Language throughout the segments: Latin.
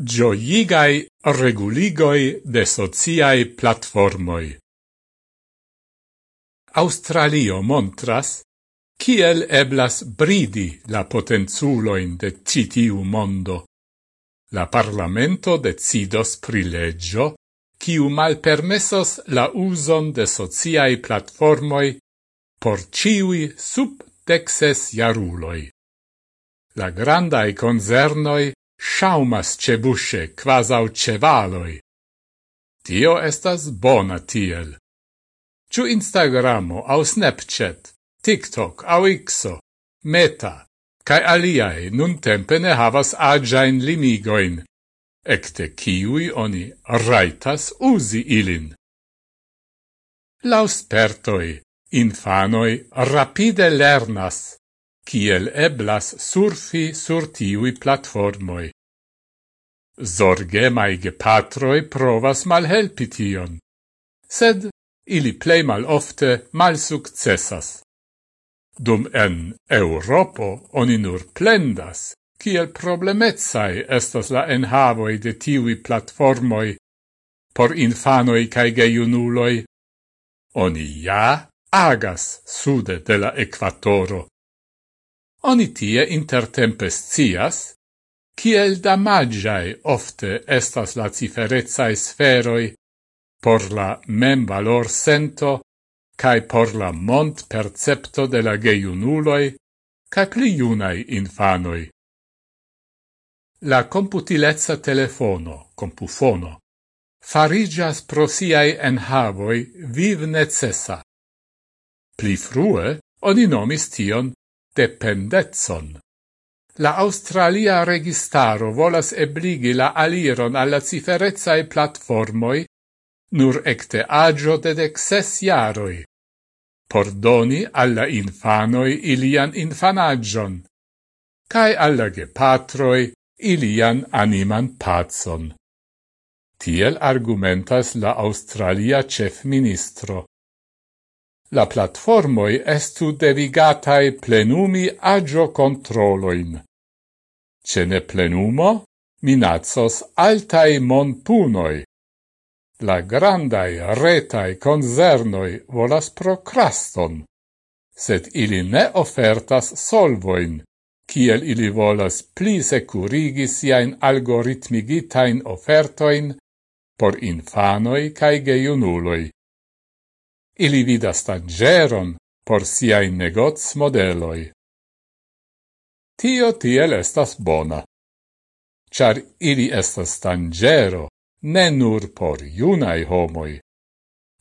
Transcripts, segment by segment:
Gioigai reguligoi de sociai platformoi. Australio montras, kiel eblas bridi la potenzuloin de citiu mondo. La Parlamento decidos prileggio kiu malpermesos la uson de sociai platformoi por ciui sub texes jaruloi. La grandai concernoi shaumas ce busce, quasau cevaloi. Tio estas bona tiel. Ciu Instagramo au Snapchat, TikTok au Xo, Meta, cae aliae nun tempe ne havas agiain limigoin, ecte kiui oni raitas usi ilin. Lauspertoi, infanoi rapide lernas, kiel eblas surfi sur tiui platformoi. Zorgemai gepatroi provas malhelpi tion, sed ili plei mal ofte mal successas. Dum en Europo oni nur plendas, kiel problemetsai estas la enhavoi de tiui platformoi por infanoi cae geiunuloi. Oni ja agas sude de la equatoro. Oni tie intertempes cias, kiel damagiae ofte estas la ciferezae sferoi por la mem valor sento cae por la mont percepto de la geiunuloi ca pli iunai infanoi. La computilezza telefono, compufono, farigias pro siai enhavoi viv necessa. Pli frue, oni nomis tion dependetson. La Australia registaro volas ebligi la aliron alla ciferezzae platformoi nur ecte agio de dexes jaroi, por doni alla infanoi ilian infanagion, cae alla gepatroi ilian animan pazon. Tiel argumentas la Australia cef ministro. La platformoi estu devigatai plenumi agio controloin ce ne plenumo minazos altai monpunoi. La grandai retai concernoi volas procraston, sed ili ne ofertas solvoin, kiel ili volas pli securigi siain algoritmigitain ofertoin por infanoi cae geiunuloi. Ili vidas tangeron por siain negoz modeloi. Tio tiel estas bona. Char ili estas tangero, ne nur por junai homoi.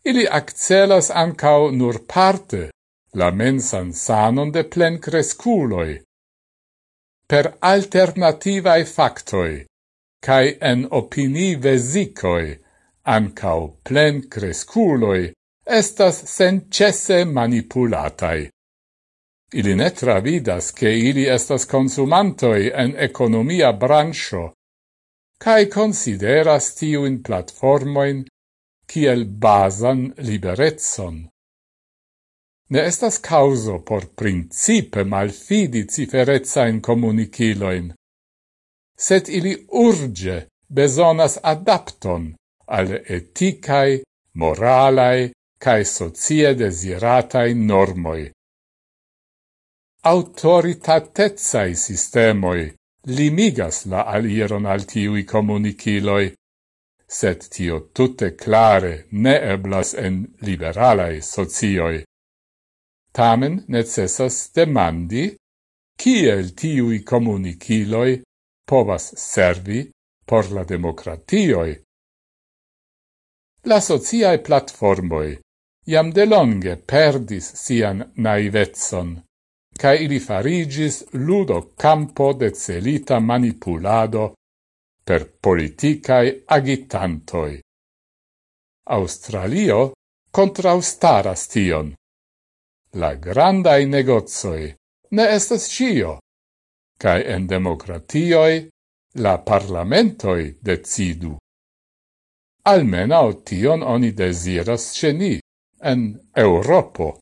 Ili accelas ancau nur parte la mensan sanon de plen cresculoi. Per alternativae factoi, cae en opini vesicoi, ancau plen cresculoi, estas sencesse manipulatai. Ili ne travidas che ili estas consumantoi en economia brancio, cae consideras tiuin platformoin kiel basan liberetson. Ne estas causo por principe malfidi ciferezzain comuniciloin, set ili urge besonas adapton al eticae, moralae, cae socie desiratai normoi autoritatezai sistemoi limigas la aliron al tiui comuniciloi, set tio tutte clare ne eblas en liberalai socioi. Tamen necessas demandi, kiel tiui comuniciloi povas servi por la democratioi. La sociae platformoi iam delonge perdis sian naivetson cae ili farigis ludo campo de celita manipulado per politicae agitantoi. Australio contraustaras tion. La grandai negozoi ne estas cio, cae en democratioi la parlamentoi decidu. Almenau tion oni desiras ceni en Europo.